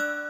you